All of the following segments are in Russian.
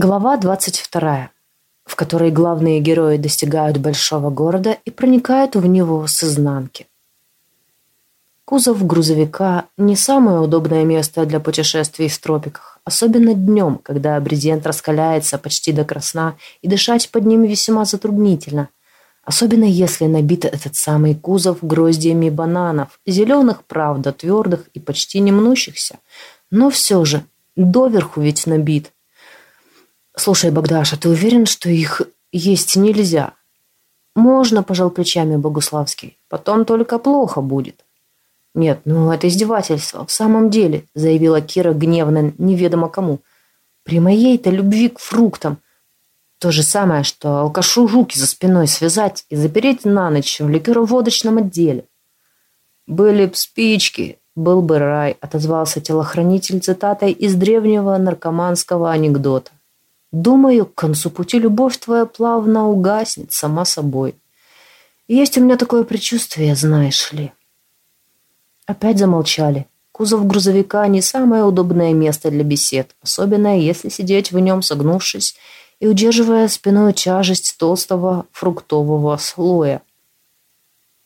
Глава 22, в которой главные герои достигают большого города и проникают в него с изнанки. Кузов грузовика – не самое удобное место для путешествий в тропиках, особенно днем, когда брезент раскаляется почти до красна, и дышать под ним весьма затруднительно, особенно если набит этот самый кузов гроздьями бананов, зеленых, правда, твердых и почти не мнущихся, но все же доверху ведь набит – «Слушай, Богдаша, ты уверен, что их есть нельзя?» «Можно», – пожал плечами Богуславский. «Потом только плохо будет». «Нет, ну это издевательство. В самом деле», – заявила Кира гневно, неведомо кому. «При моей-то любви к фруктам. То же самое, что алкашу руки за спиной связать и запереть на ночь в ликероводочном отделе». «Были б спички, был бы рай», – отозвался телохранитель цитатой из древнего наркоманского анекдота. Думаю, к концу пути любовь твоя плавно угаснет сама собой. есть у меня такое предчувствие, знаешь ли. Опять замолчали. Кузов грузовика не самое удобное место для бесед, особенно если сидеть в нем согнувшись и удерживая спиной тяжесть толстого фруктового слоя.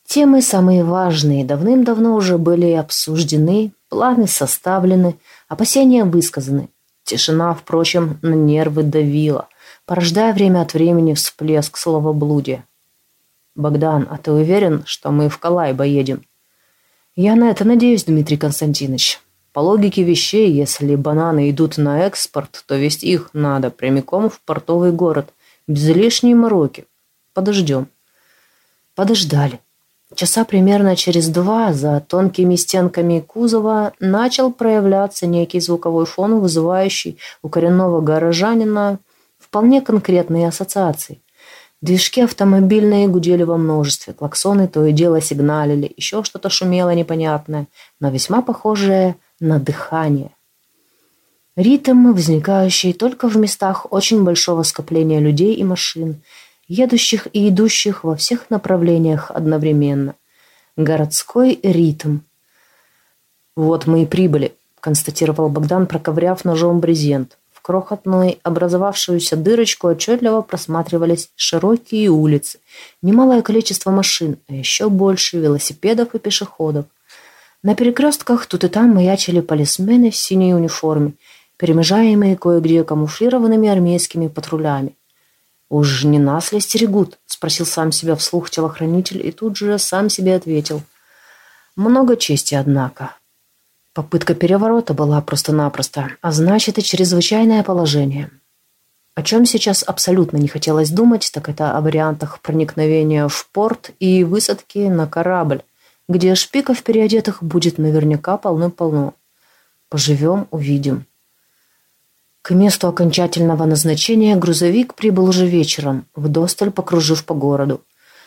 Темы самые важные давным-давно уже были обсуждены, планы составлены, опасения высказаны. Тишина, впрочем, на нервы давила, порождая время от времени всплеск словоблудия. «Богдан, а ты уверен, что мы в Калайбо едем?» «Я на это надеюсь, Дмитрий Константинович. По логике вещей, если бананы идут на экспорт, то везти их надо прямиком в портовый город, без лишней мороки. Подождем». Подождали. Часа примерно через два за тонкими стенками кузова начал проявляться некий звуковой фон, вызывающий у коренного горожанина вполне конкретные ассоциации. Движки автомобильные гудели во множестве, клаксоны то и дело сигналили, еще что-то шумело непонятное, но весьма похожее на дыхание. Ритм, возникающий только в местах очень большого скопления людей и машин – едущих и идущих во всех направлениях одновременно. Городской ритм. «Вот мы и прибыли», – констатировал Богдан, проковыряв ножом брезент. В крохотной образовавшуюся дырочку отчетливо просматривались широкие улицы, немалое количество машин, а еще больше велосипедов и пешеходов. На перекрестках тут и там маячили полисмены в синей униформе, перемежаемые кое-где камуфлированными армейскими патрулями. «Уж не нас ли стерегут?» – спросил сам себя вслух телохранитель и тут же сам себе ответил. «Много чести, однако». Попытка переворота была просто-напросто, а значит и чрезвычайное положение. О чем сейчас абсолютно не хотелось думать, так это о вариантах проникновения в порт и высадки на корабль, где шпиков переодетых будет наверняка полно-полно. Поживем – увидим. К месту окончательного назначения грузовик прибыл уже вечером, вдосталь покружив по городу.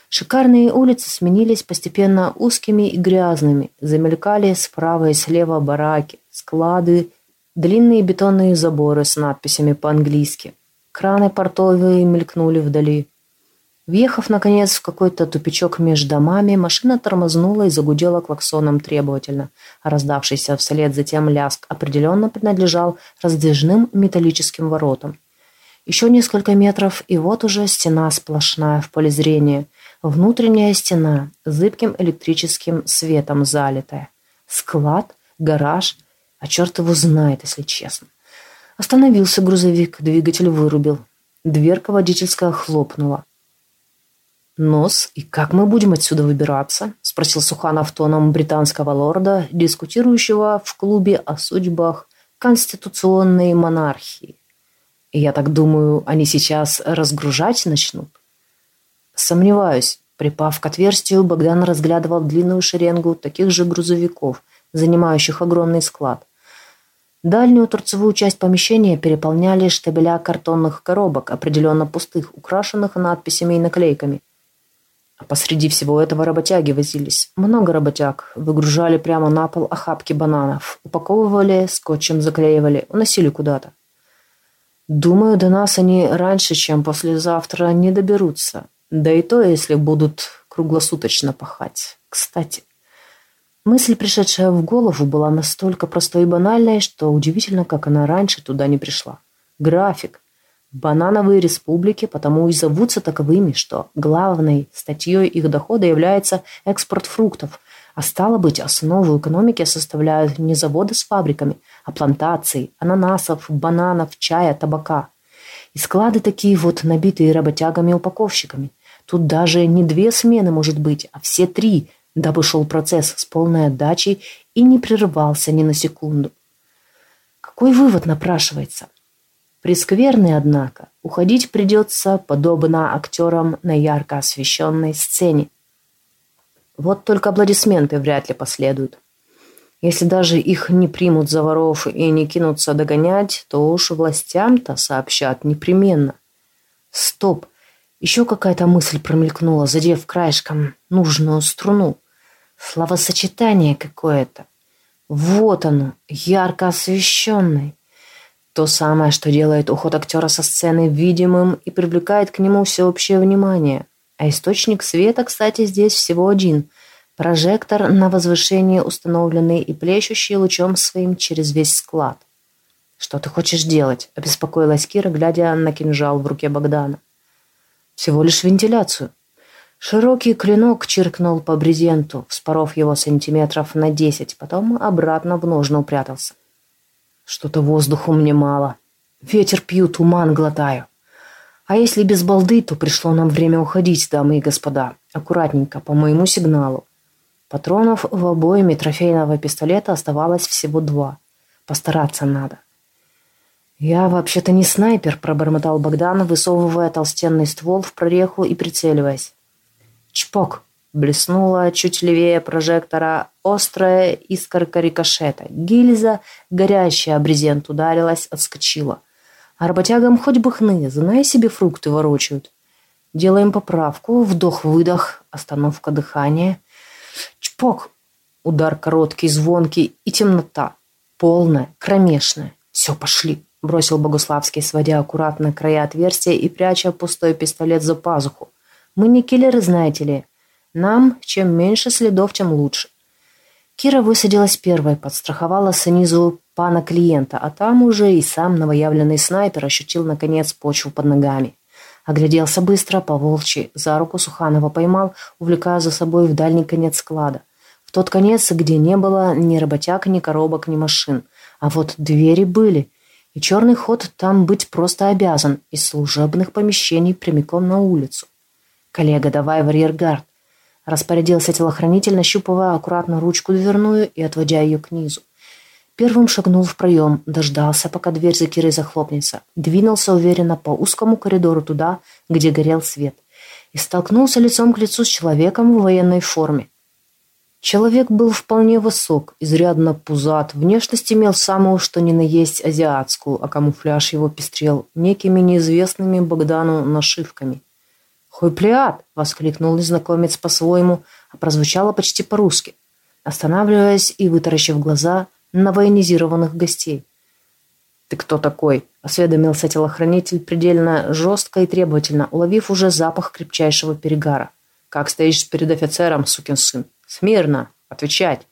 Шикарные улицы сменились постепенно узкими и грязными, замелькали справа и слева бараки, склады, длинные бетонные заборы с надписями по-английски. Краны портовые мелькнули вдали. Въехав, наконец, в какой-то тупичок между домами, машина тормознула и загудела клаксоном требовательно. Раздавшийся вслед затем ляск определенно принадлежал раздвижным металлическим воротам. Еще несколько метров, и вот уже стена сплошная в поле зрения. Внутренняя стена, зыбким электрическим светом залитая. Склад, гараж, а черт его знает, если честно. Остановился грузовик, двигатель вырубил. Дверка водительская хлопнула. «Нос, и как мы будем отсюда выбираться?» – спросил Суханов тоном британского лорда, дискутирующего в клубе о судьбах конституционной монархии. И я так думаю, они сейчас разгружать начнут? Сомневаюсь. Припав к отверстию, Богдан разглядывал длинную шеренгу таких же грузовиков, занимающих огромный склад. Дальнюю торцевую часть помещения переполняли штабеля картонных коробок, определенно пустых, украшенных надписями и наклейками. А посреди всего этого работяги возились. Много работяг. Выгружали прямо на пол охапки бананов. Упаковывали, скотчем заклеивали, уносили куда-то. Думаю, до нас они раньше, чем послезавтра, не доберутся. Да и то, если будут круглосуточно пахать. Кстати, мысль, пришедшая в голову, была настолько простой и банальной, что удивительно, как она раньше туда не пришла. График. Банановые республики потому и зовутся таковыми, что главной статьей их дохода является экспорт фруктов, а стало быть, основу экономики составляют не заводы с фабриками, а плантации, ананасов, бананов, чая, табака. И склады такие вот, набитые работягами-упаковщиками. Тут даже не две смены может быть, а все три, дабы шел процесс с полной отдачей и не прерывался ни на секунду. Какой вывод напрашивается? Прескверный, однако, уходить придется, подобно актерам на ярко освещенной сцене. Вот только аплодисменты вряд ли последуют. Если даже их не примут за воров и не кинутся догонять, то уж властям-то сообщат непременно. Стоп! Еще какая-то мысль промелькнула, задев краешком нужную струну. Словосочетание какое-то. Вот оно, ярко освещенный. То самое, что делает уход актера со сцены видимым и привлекает к нему всеобщее внимание. А источник света, кстати, здесь всего один. Прожектор на возвышении установленный и плещущий лучом своим через весь склад. «Что ты хочешь делать?» – обеспокоилась Кира, глядя на кинжал в руке Богдана. «Всего лишь вентиляцию. Широкий клинок чиркнул по брезенту, вспоров его сантиметров на десять, потом обратно в ножны упрятался. Что-то воздуху мне мало. Ветер пью, туман глотаю. А если без балды, то пришло нам время уходить, дамы и господа. Аккуратненько, по моему сигналу. Патронов в обойме трофейного пистолета оставалось всего два. Постараться надо. «Я вообще-то не снайпер», — пробормотал Богдан, высовывая толстенный ствол в прореху и прицеливаясь. Чпок! Блеснула чуть левее прожектора острая искорка рикошета. Гильза, горящая брезент, ударилась, отскочила. А работягам хоть бы хны, знай себе фрукты ворочают. Делаем поправку, вдох-выдох, остановка дыхания. Чпок! Удар короткий, звонкий и темнота. Полная, кромешная. Все, пошли, бросил Богуславский, сводя аккуратно края отверстия и пряча пустой пистолет за пазуху. Мы не киллеры, знаете ли. Нам чем меньше следов, тем лучше. Кира высадилась первой, подстраховала снизу пана клиента, а там уже и сам новоявленный снайпер ощутил, наконец, почву под ногами. Огляделся быстро, по волчьи, за руку Суханова поймал, увлекая за собой в дальний конец склада. В тот конец, где не было ни работяг, ни коробок, ни машин. А вот двери были, и черный ход там быть просто обязан, из служебных помещений прямиком на улицу. «Коллега, давай в арьергард!» Распорядился телохранитель, нащупывая аккуратно ручку дверную и отводя ее к низу. Первым шагнул в проем, дождался, пока дверь за Кирой захлопнется, двинулся уверенно по узкому коридору туда, где горел свет, и столкнулся лицом к лицу с человеком в военной форме. Человек был вполне высок, изрядно пузат, внешность имел самую что ни на есть азиатскую, а камуфляж его пестрел некими неизвестными Богдану нашивками. «Хуйплеат!» — воскликнул незнакомец по-своему, а прозвучало почти по-русски, останавливаясь и вытаращив глаза на военизированных гостей. «Ты кто такой?» — осведомился телохранитель предельно жестко и требовательно, уловив уже запах крепчайшего перегара. «Как стоишь перед офицером, сукин сын? Смирно! Отвечать!»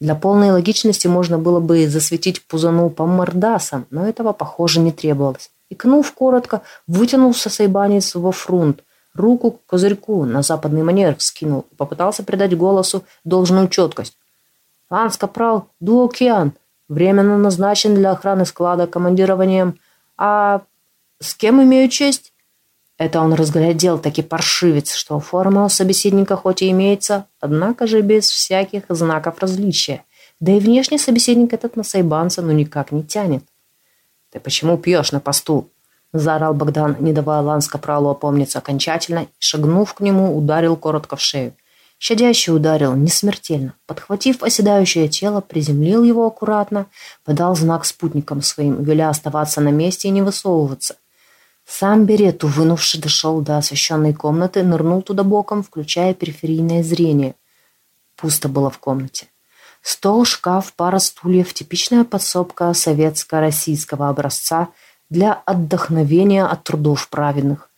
Для полной логичности можно было бы засветить пузану по мордасам, но этого, похоже, не требовалось. Икнув коротко, вытянулся сайбанец во фрунт, Руку к козырьку на западный манер вскинул и попытался придать голосу должную четкость. «Ланс Капрал Дуокеан, временно назначен для охраны склада командированием. А с кем имею честь?» Это он разглядел таки паршивец, что форма у собеседника хоть и имеется, однако же без всяких знаков различия. Да и внешне собеседник этот на сайбанца ну никак не тянет. «Ты почему пьешь на посту?» Заорал Богдан, не давая Ланс-капралу опомниться окончательно, и, шагнув к нему, ударил коротко в шею. Щадяще ударил, не смертельно. Подхватив оседающее тело, приземлил его аккуратно, подал знак спутникам своим, веля оставаться на месте и не высовываться. Сам Берету, вынувши, дошел до освещенной комнаты, нырнул туда боком, включая периферийное зрение. Пусто было в комнате. Стол, шкаф, пара стульев, типичная подсобка советско-российского образца – для отдохновения от трудов праведных.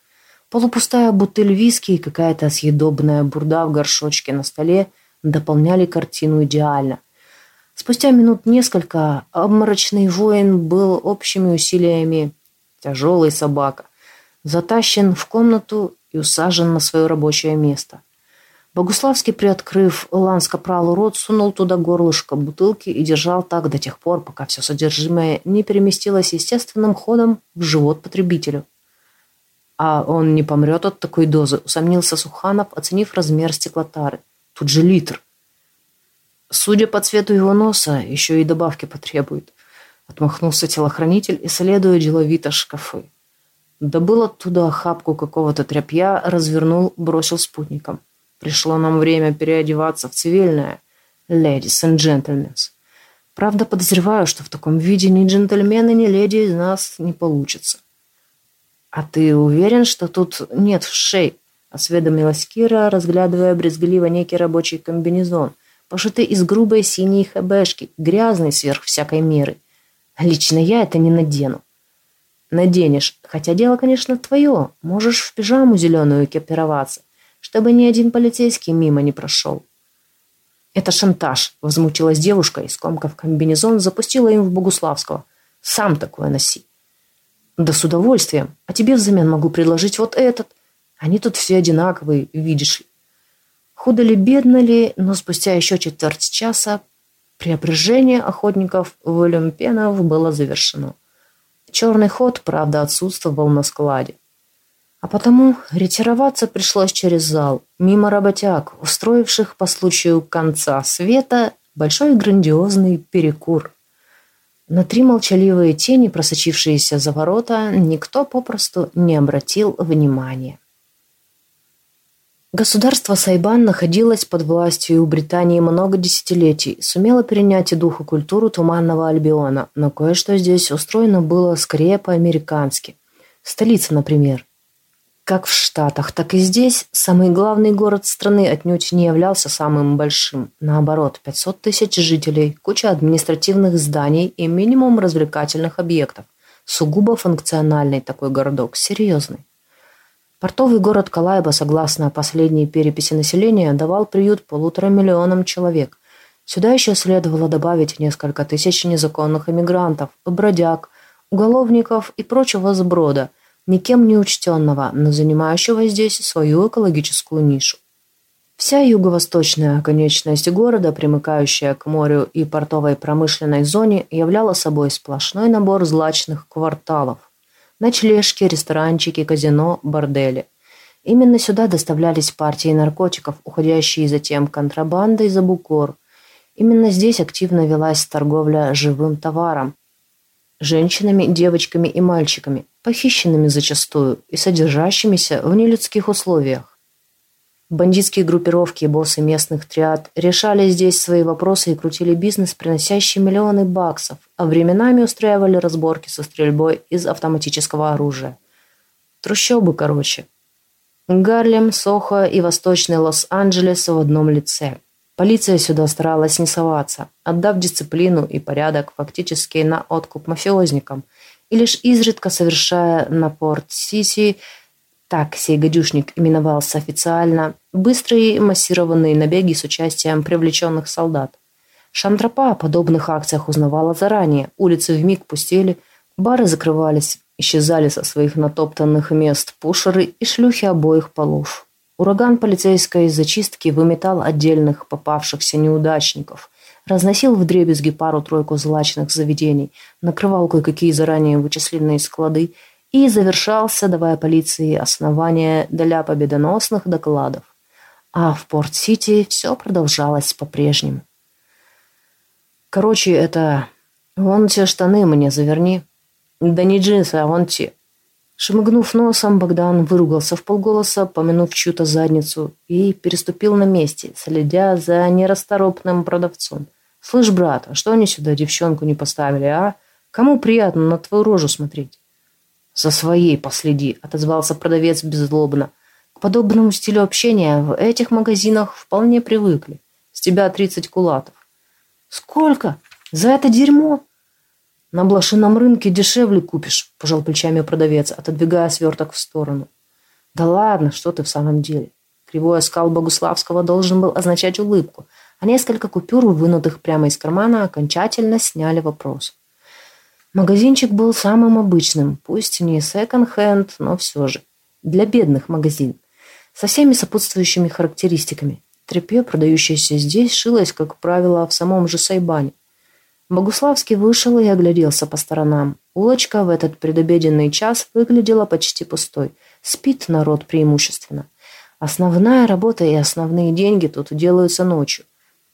Полупустая бутыль виски и какая-то съедобная бурда в горшочке на столе дополняли картину идеально. Спустя минут несколько обморочный воин был общими усилиями Тяжелый собака. Затащен в комнату и усажен на свое рабочее место. Богуславский, приоткрыв ланско-правый рот, сунул туда горлышко бутылки и держал так до тех пор, пока все содержимое не переместилось естественным ходом в живот потребителю. А он не помрет от такой дозы, усомнился Суханов, оценив размер стеклотары. Тут же литр. Судя по цвету его носа, еще и добавки потребует. Отмахнулся телохранитель, исследуя деловито шкафы. Добыл оттуда охапку какого-то тряпья, развернул, бросил спутником. Пришло нам время переодеваться в цивильное. Ladies and gentlemen. Правда, подозреваю, что в таком виде ни джентльмены, ни леди из нас не получится. А ты уверен, что тут нет шей? Осведомилась Кира, разглядывая брезгливо некий рабочий комбинезон, пошитый из грубой синей хэбэшки, грязный сверх всякой меры. Лично я это не надену. Наденешь, хотя дело, конечно, твое. Можешь в пижаму зеленую экипироваться чтобы ни один полицейский мимо не прошел. «Это шантаж», — возмутилась девушка и, скомкав комбинезон, запустила им в Богуславского. «Сам такое носи». «Да с удовольствием. А тебе взамен могу предложить вот этот. Они тут все одинаковые, видишь ли». Худо ли, бедно ли, но спустя еще четверть часа преображение охотников в Олимпенов было завершено. Черный ход, правда, отсутствовал на складе. А потому ретироваться пришлось через зал, мимо работяг, устроивших по случаю конца света большой грандиозный перекур. На три молчаливые тени, просочившиеся за ворота, никто попросту не обратил внимания. Государство Сайбан находилось под властью у Британии много десятилетий, сумело перенять и дух и культуру Туманного Альбиона, но кое-что здесь устроено было скорее по-американски. Столица, например – как в Штатах, так и здесь самый главный город страны отнюдь не являлся самым большим. Наоборот, 500 тысяч жителей, куча административных зданий и минимум развлекательных объектов. Сугубо функциональный такой городок, серьезный. Портовый город Калайба, согласно последней переписи населения, давал приют полутора миллионам человек. Сюда еще следовало добавить несколько тысяч незаконных иммигрантов, бродяг, уголовников и прочего сброда – никем не учтенного, но занимающего здесь свою экологическую нишу. Вся юго-восточная оконечность города, примыкающая к морю и портовой промышленной зоне, являла собой сплошной набор злачных кварталов. Ночлежки, ресторанчики, казино, бордели. Именно сюда доставлялись партии наркотиков, уходящие затем контрабандой за Букор. Именно здесь активно велась торговля живым товаром, женщинами, девочками и мальчиками, похищенными зачастую и содержащимися в нелюдских условиях. Бандитские группировки и боссы местных триад решали здесь свои вопросы и крутили бизнес, приносящий миллионы баксов, а временами устраивали разборки со стрельбой из автоматического оружия. Трущобы, короче. Гарлем, Сохо и Восточный Лос-Анджелес в одном лице – Полиция сюда старалась не соваться, отдав дисциплину и порядок фактически на откуп мафиозникам, и лишь изредка совершая на Порт-Сити, так сей гадюшник именовался официально, быстрые массированные набеги с участием привлеченных солдат. Шантропа о подобных акциях узнавала заранее, улицы вмиг пустели, бары закрывались, исчезали со своих натоптанных мест пушеры и шлюхи обоих полов. Ураган полицейской зачистки выметал отдельных попавшихся неудачников, разносил вдребезги пару-тройку злачных заведений, накрывал кое-какие заранее вычисленные склады и завершался, давая полиции основания для победоносных докладов. А в Порт-Сити все продолжалось по-прежнему. Короче, это... Вон те штаны мне заверни. Да не джинсы, а вон те. Шмыгнув носом, Богдан выругался в полголоса, помянув чью-то задницу, и переступил на месте, следя за нерасторопным продавцом. «Слышь, брат, а что они сюда девчонку не поставили, а? Кому приятно на твою рожу смотреть?» «За своей последи», — отозвался продавец беззлобно. «К подобному стилю общения в этих магазинах вполне привыкли. С тебя тридцать кулатов». «Сколько? За это дерьмо?» «На блошином рынке дешевле купишь», – пожал плечами продавец, отодвигая сверток в сторону. «Да ладно, что ты в самом деле?» Кривой оскал Богуславского должен был означать улыбку, а несколько купюр, вынутых прямо из кармана, окончательно сняли вопрос. Магазинчик был самым обычным, пусть не секонд-хенд, но все же. Для бедных магазин. Со всеми сопутствующими характеристиками. Тряпье, продающееся здесь, шилось, как правило, в самом же Сайбане. Богуславский вышел и огляделся по сторонам. Улочка в этот предобеденный час выглядела почти пустой. Спит народ преимущественно. Основная работа и основные деньги тут делаются ночью.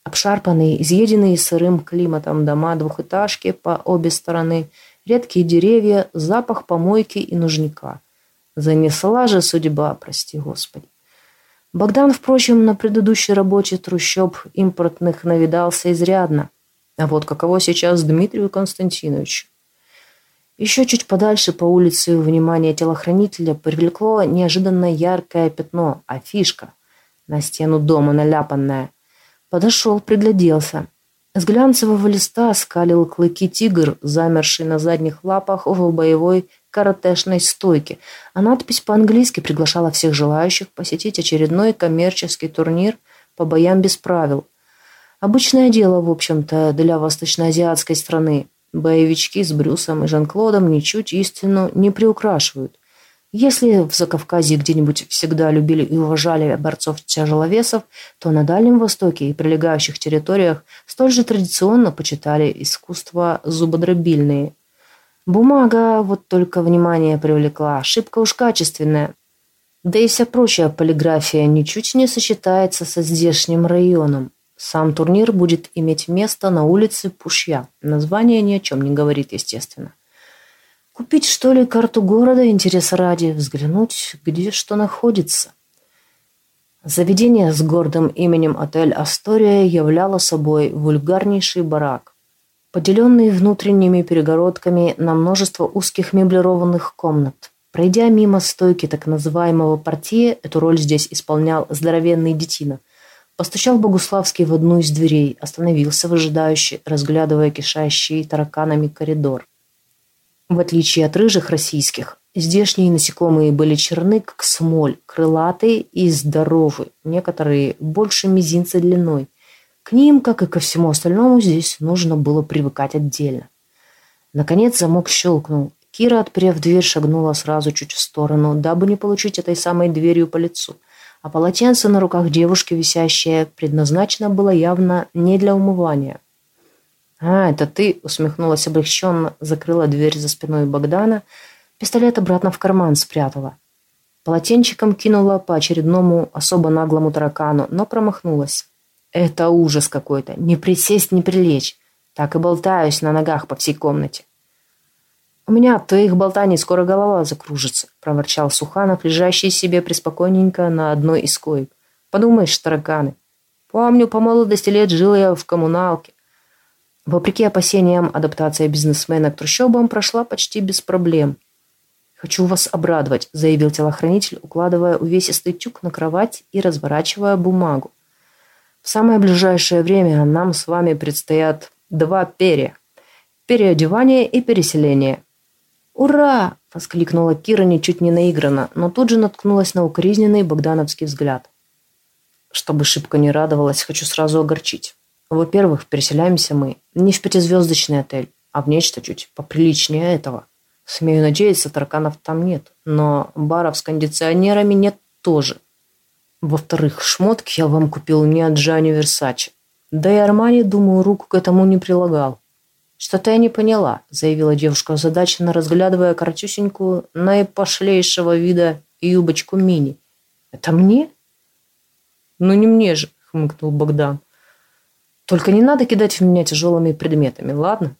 Обшарпанные, изъеденные сырым климатом дома двухэтажки по обе стороны, редкие деревья, запах помойки и нужника. Занесла же судьба, прости господи. Богдан, впрочем, на предыдущей работе трущоб импортных навидался изрядно. А вот каково сейчас Дмитрию Константиновичу? Еще чуть подальше по улице внимание телохранителя привлекло неожиданно яркое пятно, афишка, на стену дома наляпанная. Подошел, пригляделся. С глянцевого листа скалил клыки тигр, замерший на задних лапах в боевой каратешной стойке, а надпись по-английски приглашала всех желающих посетить очередной коммерческий турнир по боям без правил. Обычное дело, в общем-то, для восточноазиатской страны. Боевички с Брюсом и Жан-Клодом ничуть истину не приукрашивают. Если в Закавказье где-нибудь всегда любили и уважали борцов-тяжеловесов, то на Дальнем Востоке и прилегающих территориях столь же традиционно почитали искусства зубодробильные. Бумага вот только внимание привлекла, ошибка уж качественная. Да и вся прочая полиграфия ничуть не сочетается со здешним районом. Сам турнир будет иметь место на улице Пушья. Название ни о чем не говорит, естественно. Купить, что ли, карту города, интерес ради, взглянуть, где что находится. Заведение с гордым именем отель «Астория» являло собой вульгарнейший барак, поделенный внутренними перегородками на множество узких меблированных комнат. Пройдя мимо стойки так называемого партии, эту роль здесь исполнял здоровенный детина – Постучал Богуславский в одну из дверей, остановился выжидающе, разглядывая кишащий тараканами коридор. В отличие от рыжих российских, здешние насекомые были черны, как смоль, крылатые и здоровы, некоторые больше мизинца длиной. К ним, как и ко всему остальному, здесь нужно было привыкать отдельно. Наконец замок щелкнул. Кира, отперев дверь, шагнула сразу чуть в сторону, дабы не получить этой самой дверью по лицу – а полотенце на руках девушки, висящее, предназначено было явно не для умывания. «А, это ты?» — усмехнулась облегченно, закрыла дверь за спиной Богдана, пистолет обратно в карман спрятала. Полотенчиком кинула по очередному особо наглому таракану, но промахнулась. «Это ужас какой-то! Не присесть, не прилечь! Так и болтаюсь на ногах по всей комнате!» «У меня от твоих болтаний скоро голова закружится», – проворчал Суханов, лежащий себе преспокойненько на одной из коек. «Подумаешь, тараканы. Помню, по молодости лет жил я в коммуналке. Вопреки опасениям, адаптация бизнесмена к трущобам прошла почти без проблем. «Хочу вас обрадовать», – заявил телохранитель, укладывая увесистый тюк на кровать и разворачивая бумагу. «В самое ближайшее время нам с вами предстоят два перья. Переодевание и переселение. «Ура!» – воскликнула Кира ничуть не наигранно, но тут же наткнулась на укоризненный богдановский взгляд. Чтобы шибко не радовалась, хочу сразу огорчить. Во-первых, переселяемся мы не в пятизвездочный отель, а в нечто чуть поприличнее этого. Смею надеяться, тараканов там нет, но баров с кондиционерами нет тоже. Во-вторых, шмотки я вам купил не от Джани Версачи. Да и Армани, думаю, руку к этому не прилагал. «Что-то я не поняла», — заявила девушка, озадаченно разглядывая коротюсенькую, наипошлейшего вида юбочку мини. «Это мне?» «Ну не мне же», — хмыкнул Богдан. «Только не надо кидать в меня тяжелыми предметами, ладно?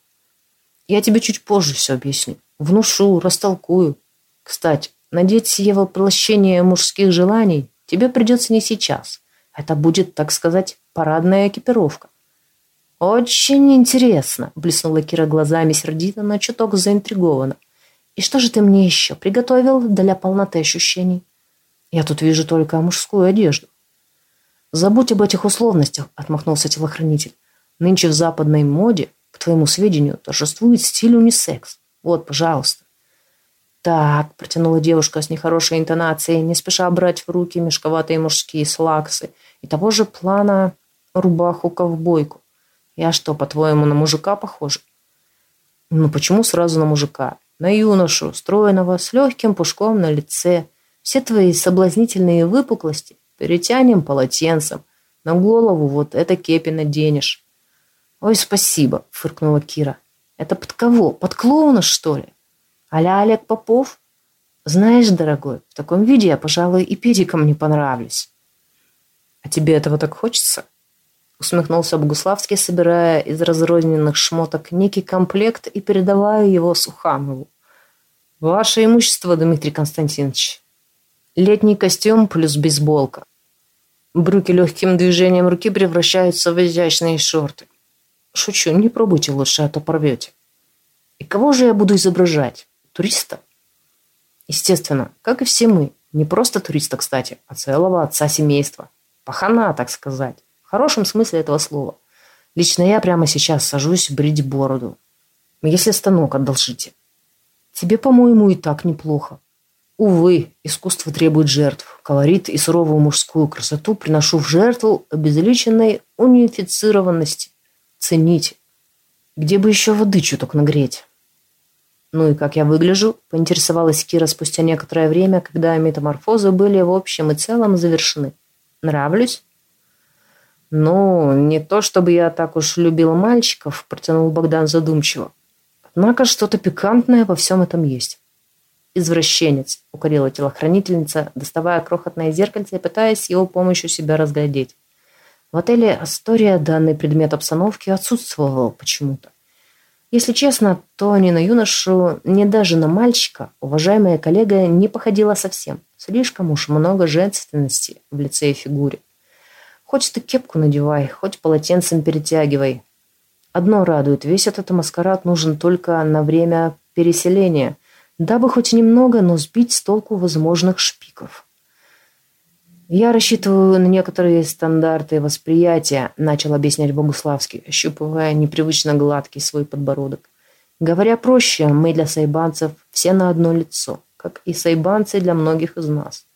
Я тебе чуть позже все объясню. Внушу, растолкую. Кстати, надеть сие воплощение мужских желаний тебе придется не сейчас. Это будет, так сказать, парадная экипировка. «Очень интересно», — блеснула Кира глазами сердито, но чуток заинтригована. «И что же ты мне еще приготовил для полноты ощущений? Я тут вижу только мужскую одежду». «Забудь об этих условностях», — отмахнулся телохранитель. «Нынче в западной моде, к твоему сведению, торжествует стиль унисекс. Вот, пожалуйста». «Так», — протянула девушка с нехорошей интонацией, не спеша брать в руки мешковатые мужские слаксы и того же плана рубаху-ковбойку. Я что, по-твоему, на мужика похожа? Ну почему сразу на мужика? На юношу, стройного, с легким пушком на лице. Все твои соблазнительные выпуклости перетянем полотенцем. На голову вот это кепи наденешь. Ой, спасибо, фыркнула Кира. Это под кого? Под клоуна, что ли? Аля Олег Попов? Знаешь, дорогой, в таком виде я, пожалуй, и педикам не понравлюсь. А тебе этого так хочется? Усмехнулся Богуславский, собирая из разрозненных шмоток некий комплект и передавая его Суханову. Ваше имущество, Дмитрий Константинович. Летний костюм плюс бейсболка. Брюки легким движением руки превращаются в изящные шорты. Шучу, не пробуйте лучше, а то порвете. И кого же я буду изображать? Туриста? Естественно, как и все мы. Не просто туриста, кстати, а целого отца семейства. Пахана, так сказать. Хорошем смысле этого слова. Лично я прямо сейчас сажусь брить бороду. Если станок одолжите. Тебе, по-моему, и так неплохо. Увы, искусство требует жертв. Колорит и суровую мужскую красоту приношу в жертву обезличенной унифицированности. Цените. Где бы еще воды чуток нагреть? Ну и как я выгляжу? Поинтересовалась Кира спустя некоторое время, когда метаморфозы были в общем и целом завершены. Нравлюсь? «Ну, не то чтобы я так уж любил мальчиков», – протянул Богдан задумчиво. «Однако что-то пикантное во всем этом есть». «Извращенец», – укорила телохранительница, доставая крохотное зеркальце и пытаясь его помощью себя разглядеть. В отеле «Астория» данный предмет обстановки отсутствовал почему-то. Если честно, то ни на юношу, ни даже на мальчика уважаемая коллега не походила совсем. Слишком уж много женственности в лице и фигуре. Хоть ты кепку надевай, хоть полотенцем перетягивай. Одно радует, весь этот маскарад нужен только на время переселения, дабы хоть немного, но сбить с толку возможных шпиков. «Я рассчитываю на некоторые стандарты восприятия», – начал объяснять Богуславский, ощупывая непривычно гладкий свой подбородок. «Говоря проще, мы для сайбанцев все на одно лицо, как и сайбанцы для многих из нас.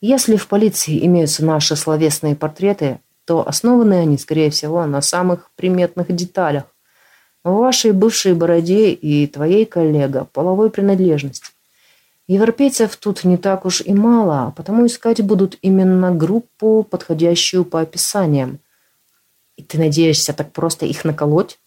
Если в полиции имеются наши словесные портреты, то основаны они, скорее всего, на самых приметных деталях. В вашей бывшей бороде и твоей коллега половой принадлежности. Европейцев тут не так уж и мало, а потому искать будут именно группу, подходящую по описаниям. И ты надеешься так просто их наколоть?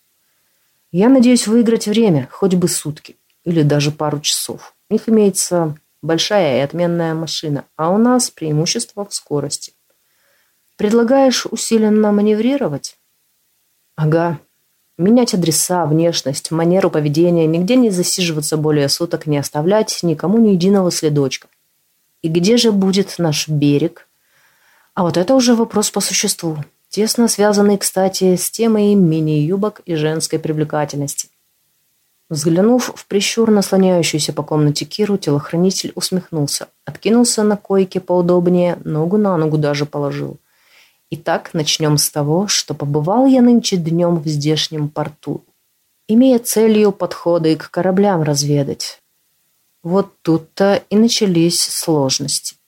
Я надеюсь выиграть время, хоть бы сутки, или даже пару часов. У них имеется Большая и отменная машина, а у нас преимущество в скорости. Предлагаешь усиленно маневрировать? Ага. Менять адреса, внешность, манеру поведения, нигде не засиживаться более суток, не оставлять никому ни единого следочка. И где же будет наш берег? А вот это уже вопрос по существу, тесно связанный, кстати, с темой мини-юбок и женской привлекательности. Взглянув в прищур наслоняющуюся по комнате Киру, телохранитель усмехнулся, откинулся на койке поудобнее, ногу на ногу даже положил. Итак, начнем с того, что побывал я нынче днем в здешнем порту, имея целью подходы к кораблям разведать. Вот тут-то и начались сложности.